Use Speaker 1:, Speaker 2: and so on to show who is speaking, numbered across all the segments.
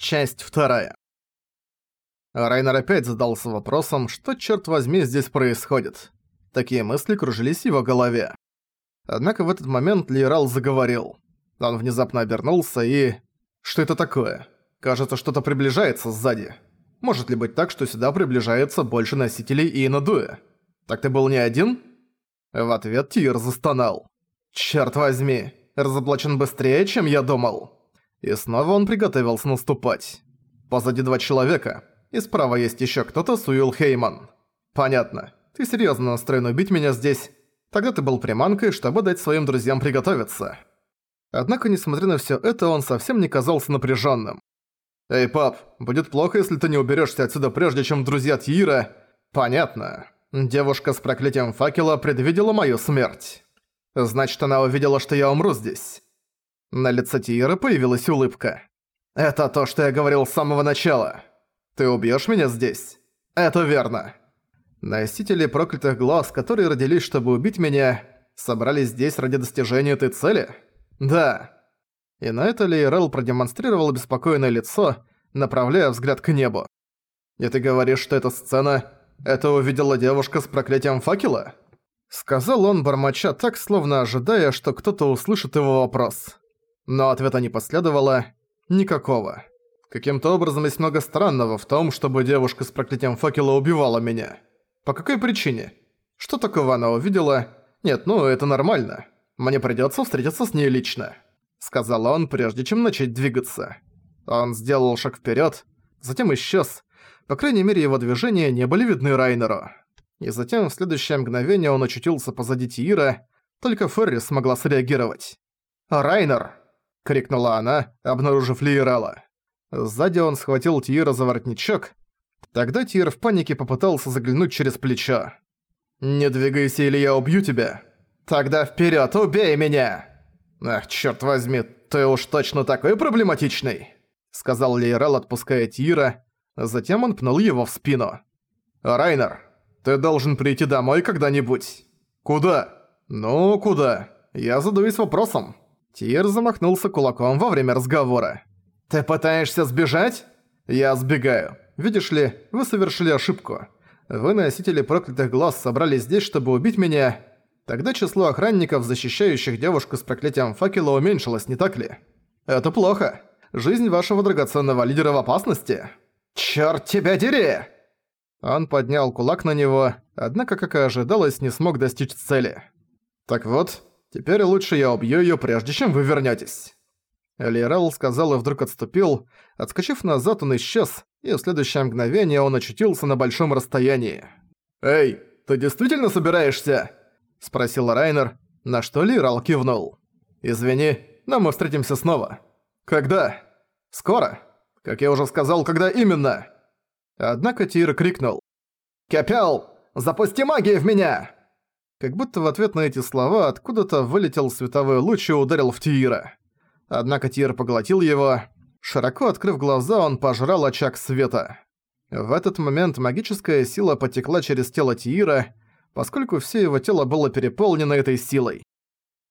Speaker 1: Часть вторая. Райнер опять задался вопросом, что, черт возьми, здесь происходит. Такие мысли кружились в его голове. Однако в этот момент Лирал заговорил. Он внезапно обернулся и... Что это такое? Кажется, что-то приближается сзади. Может ли быть так, что сюда приближается больше носителей и Инадуэ? Так ты был не один? В ответ Тир застонал. Черт возьми, разоблачен быстрее, чем я думал. И снова он приготовился наступать. Позади два человека, и справа есть еще кто-то с Уилл Хейман. Понятно. Ты серьезно настроен убить меня здесь? Тогда ты был приманкой, чтобы дать своим друзьям приготовиться. Однако, несмотря на все это, он совсем не казался напряженным. «Эй, пап, будет плохо, если ты не уберешься отсюда прежде, чем друзья Тьира...» «Понятно. Девушка с проклятием факела предвидела мою смерть. Значит, она увидела, что я умру здесь. На лице Тиера появилась улыбка. «Это то, что я говорил с самого начала. Ты убьёшь меня здесь?» «Это верно». Носители проклятых глаз, которые родились, чтобы убить меня, собрались здесь ради достижения этой цели? Да. И на это Лейрел продемонстрировал беспокойное лицо, направляя взгляд к небу. «И ты говоришь, что эта сцена... Это увидела девушка с проклятием факела?» Сказал он, бормоча так, словно ожидая, что кто-то услышит его вопрос. Но ответа не последовало. Никакого. Каким-то образом есть много странного в том, чтобы девушка с проклятием факела убивала меня. По какой причине? Что такого она увидела? Нет, ну это нормально. Мне придётся встретиться с ней лично. Сказал он, прежде чем начать двигаться. Он сделал шаг вперёд, затем исчез. По крайней мере, его движения не были видны Райнеру. И затем в следующее мгновение он очутился позади Тиира, только Ферри смогла среагировать. «Райнер!» — крикнула она, обнаружив Лиерала. Сзади он схватил Тиера за воротничок. Тогда Тиер в панике попытался заглянуть через плечо. «Не двигайся, или я убью тебя!» «Тогда вперед, убей меня!» «Ах, черт возьми, ты уж точно такой проблематичный!» Сказал Лейрал, отпуская Тиера. Затем он пнул его в спину. «Райнер, ты должен прийти домой когда-нибудь». «Куда?» «Ну, куда? Я задаюсь вопросом». Тир замахнулся кулаком во время разговора. «Ты пытаешься сбежать?» «Я сбегаю. Видишь ли, вы совершили ошибку. Вы, носители проклятых глаз, собрались здесь, чтобы убить меня. Тогда число охранников, защищающих девушку с проклятием факела, уменьшилось, не так ли? Это плохо. Жизнь вашего драгоценного лидера в опасности. Чёрт тебя дери!» Он поднял кулак на него, однако, как и ожидалось, не смог достичь цели. «Так вот, Теперь лучше я убью её, прежде чем вы вернётесь». Элирал сказал и вдруг отступил. Отскочив назад, он исчез, и в следующее мгновение он очутился на большом расстоянии. «Эй, ты действительно собираешься?» – спросил Райнер, на что Лирал кивнул. «Извини, но мы встретимся снова». «Когда?» «Скоро. Как я уже сказал, когда именно?» Однако Тир крикнул. «Капел, запусти магию в меня!» Как будто в ответ на эти слова откуда-то вылетел световой луч и ударил в Тиира. Однако Тиир поглотил его. Широко открыв глаза, он пожрал очаг света. В этот момент магическая сила потекла через тело Тиира, поскольку все его тело было переполнено этой силой.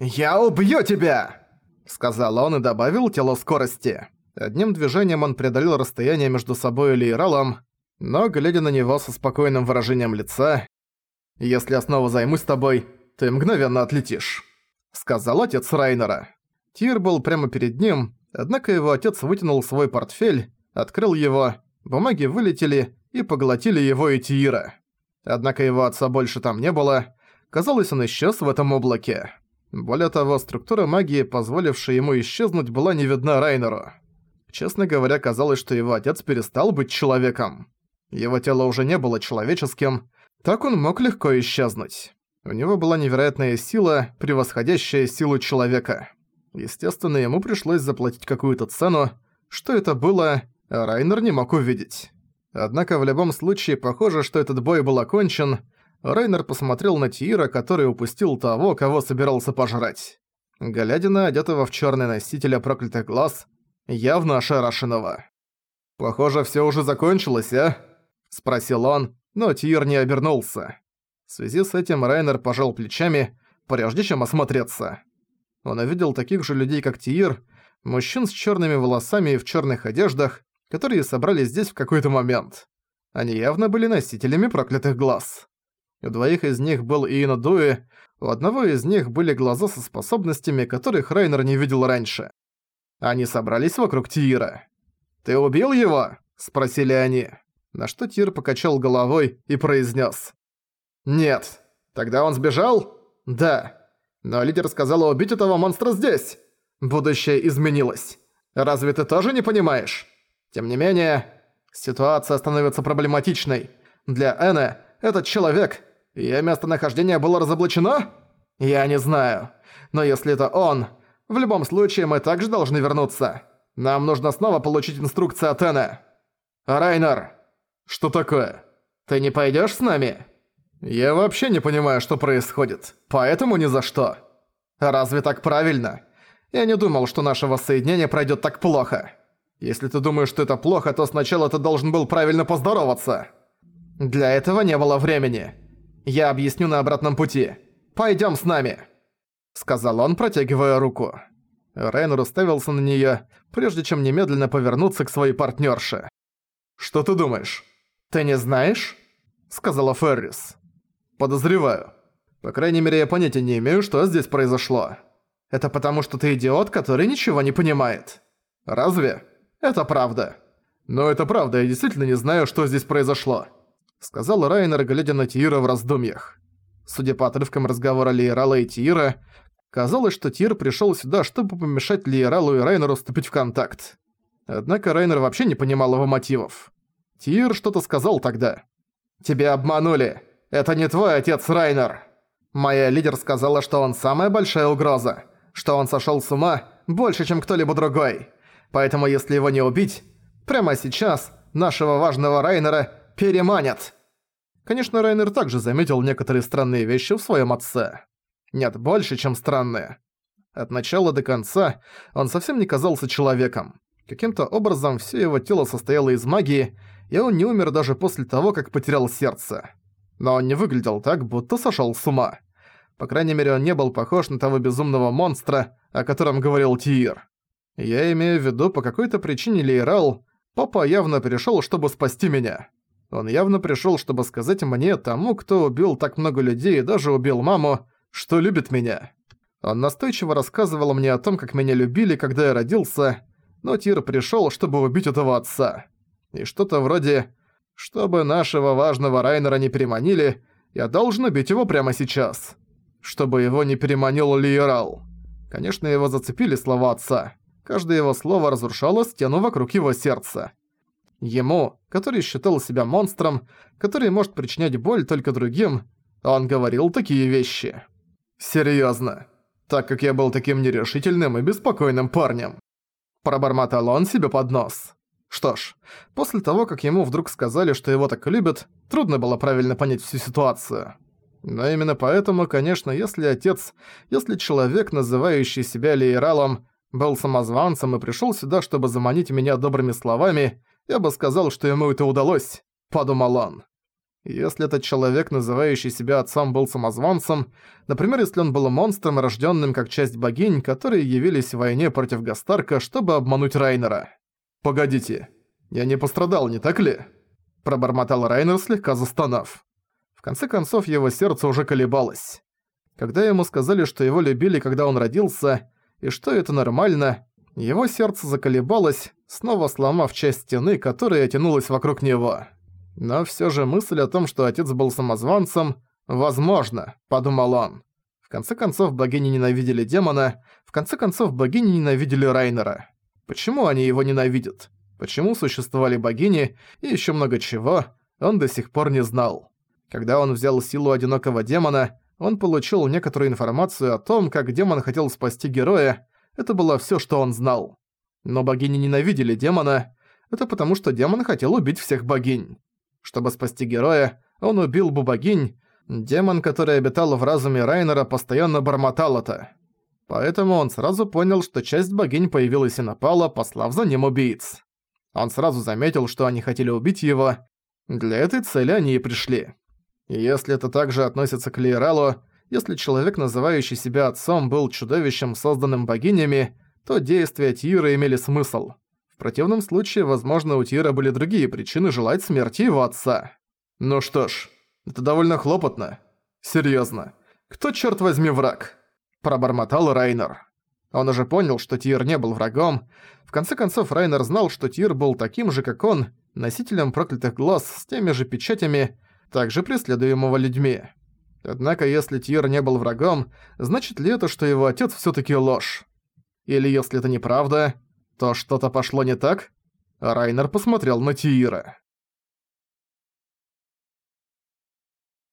Speaker 1: «Я убью тебя!» — сказал он и добавил тело скорости. Одним движением он преодолел расстояние между собой и Лейралом, но, глядя на него со спокойным выражением лица, если я снова займусь тобой, ты мгновенно отлетишь», — сказал отец Райнера. Тир был прямо перед ним, однако его отец вытянул свой портфель, открыл его, бумаги вылетели и поглотили его и Тира. Однако его отца больше там не было, казалось, он исчез в этом облаке. Более того, структура магии, позволившая ему исчезнуть, была не видна Райнеру. Честно говоря, казалось, что его отец перестал быть человеком. Его тело уже не было человеческим, так он мог легко исчезнуть. У него была невероятная сила, превосходящая силу человека. Естественно, ему пришлось заплатить какую-то цену. Что это было, Райнер не мог увидеть. Однако в любом случае, похоже, что этот бой был окончен. Райнер посмотрел на Тиира, который упустил того, кого собирался пожрать. Глядя одетого в черный носителя проклятых глаз, явно ошарашенного. «Похоже, все уже закончилось, а?» – спросил он, но Тир не обернулся. В связи с этим Райнер пожал плечами, прежде чем осмотреться. Он увидел таких же людей, как Тир, мужчин с черными волосами и в черных одеждах, которые собрались здесь в какой-то момент. Они явно были носителями проклятых глаз. У двоих из них был Иина Дуэ, у одного из них были глаза со способностями, которых Райнер не видел раньше. Они собрались вокруг Тиира. «Ты убил его?» – спросили они. На что Тир покачал головой и произнес: «Нет. Тогда он сбежал?» «Да. Но лидер сказала убить этого монстра здесь. Будущее изменилось. Разве ты тоже не понимаешь? Тем не менее, ситуация становится проблематичной. Для Эна этот человек, ее местонахождение было разоблачено? Я не знаю. Но если это он, в любом случае мы также должны вернуться. Нам нужно снова получить инструкции от Эна. Райнер, что такое? Ты не пойдёшь с нами? Я вообще не понимаю, что происходит. Поэтому ни за что. Разве так правильно? Я не думал, что наше воссоединение пройдёт так плохо. Если ты думаешь, что это плохо, то сначала ты должен был правильно поздороваться. Для этого не было времени. Я объясню на обратном пути. Пойдём с нами, сказал он, протягивая руку. Рейнер уставился на неё, прежде чем немедленно повернуться к своей партнёрше. «Что ты думаешь?» «Ты не знаешь?» — сказала Феррис. «Подозреваю. По крайней мере, я понятия не имею, что здесь произошло. Это потому, что ты идиот, который ничего не понимает. Разве? Это правда. Но это правда, я действительно не знаю, что здесь произошло», — сказал Райнер, глядя на Тиира в раздумьях. Судя по отрывкам разговора Лиерала и Тиира, казалось, что Тир пришёл сюда, чтобы помешать Лиералу и Райнеру вступить в контакт. Однако Райнер вообще не понимал его мотивов. Тир что-то сказал тогда. «Тебя обманули. Это не твой отец, Райнер. Моя лидер сказала, что он самая большая угроза, что он сошёл с ума больше, чем кто-либо другой. Поэтому если его не убить, прямо сейчас нашего важного Райнера переманят». Конечно, Райнер также заметил некоторые странные вещи в своем отце. Нет, больше, чем странные. От начала до конца он совсем не казался человеком. Каким-то образом все его тело состояло из магии, и он не умер даже после того, как потерял сердце. Но он не выглядел так, будто сошёл с ума. По крайней мере, он не был похож на того безумного монстра, о котором говорил Тиир. Я имею в виду, по какой-то причине Лейрал, папа явно пришёл, чтобы спасти меня. Он явно пришёл, чтобы сказать мне, тому, кто убил так много людей и даже убил маму, что любит меня. Он настойчиво рассказывал мне о том, как меня любили, когда я родился, но Тир пришёл, чтобы убить этого отца. И что-то вроде «Чтобы нашего важного Райнера не переманили, я должен убить его прямо сейчас. Чтобы его не переманил Лиерал». Конечно, его зацепили слова отца. Каждое его слово разрушало стену вокруг его сердца. Ему, который считал себя монстром, который может причинять боль только другим, он говорил такие вещи. «Серьёзно. Так как я был таким нерешительным и беспокойным парнем. Пробормотал он себе под нос. Что ж, после того, как ему вдруг сказали, что его так любят, трудно было правильно понять всю ситуацию. Но именно поэтому, конечно, если отец, если человек, называющий себя Лейралом, был самозванцем и пришёл сюда, чтобы заманить меня добрыми словами, я бы сказал, что ему это удалось, подумал он. Если этот человек, называющий себя отцом, был самозванцем, например, если он был монстром, рожденным как часть богинь, которые явились в войне против Гастарка, чтобы обмануть Райнера. «Погодите, я не пострадал, не так ли?» Пробормотал Райнер, слегка застонав. В конце концов, его сердце уже колебалось. Когда ему сказали, что его любили, когда он родился, и что это нормально, его сердце заколебалось, снова сломав часть стены, которая тянулась вокруг него. Но всё же мысль о том, что отец был самозванцем, возможно, подумал он. В конце концов, богини ненавидели демона, в конце концов, богини ненавидели Райнера. Почему они его ненавидят? Почему существовали богини и ещё много чего, он до сих пор не знал. Когда он взял силу одинокого демона, он получил некоторую информацию о том, как демон хотел спасти героя, это было всё, что он знал. Но богини ненавидели демона, это потому что демон хотел убить всех богинь. Чтобы спасти героя, он убил бы богинь. Демон, который обитал в разуме Райнера, постоянно бормотал это. Поэтому он сразу понял, что часть богинь появилась и напала, послав за ним убийц. Он сразу заметил, что они хотели убить его. Для этой цели они и пришли. Если это также относится к Лиералу, если человек, называющий себя отцом, был чудовищем, созданным богинями, то действия Тьюра имели смысл. В противном случае, возможно, у Тира были другие причины желать смерти его отца. Ну что ж, это довольно хлопотно. Серьезно. Кто, черт возьми, враг? Пробормотал Райнер. Он уже понял, что Тир не был врагом. В конце концов, Райнер знал, что Тир был таким же, как он, носителем проклятых глаз с теми же печатями, также преследуемого людьми. Однако, если Тир не был врагом, значит ли это, что его отец всё таки ложь? Или если это неправда, то что-то пошло не так? Райнер посмотрел на Тиира.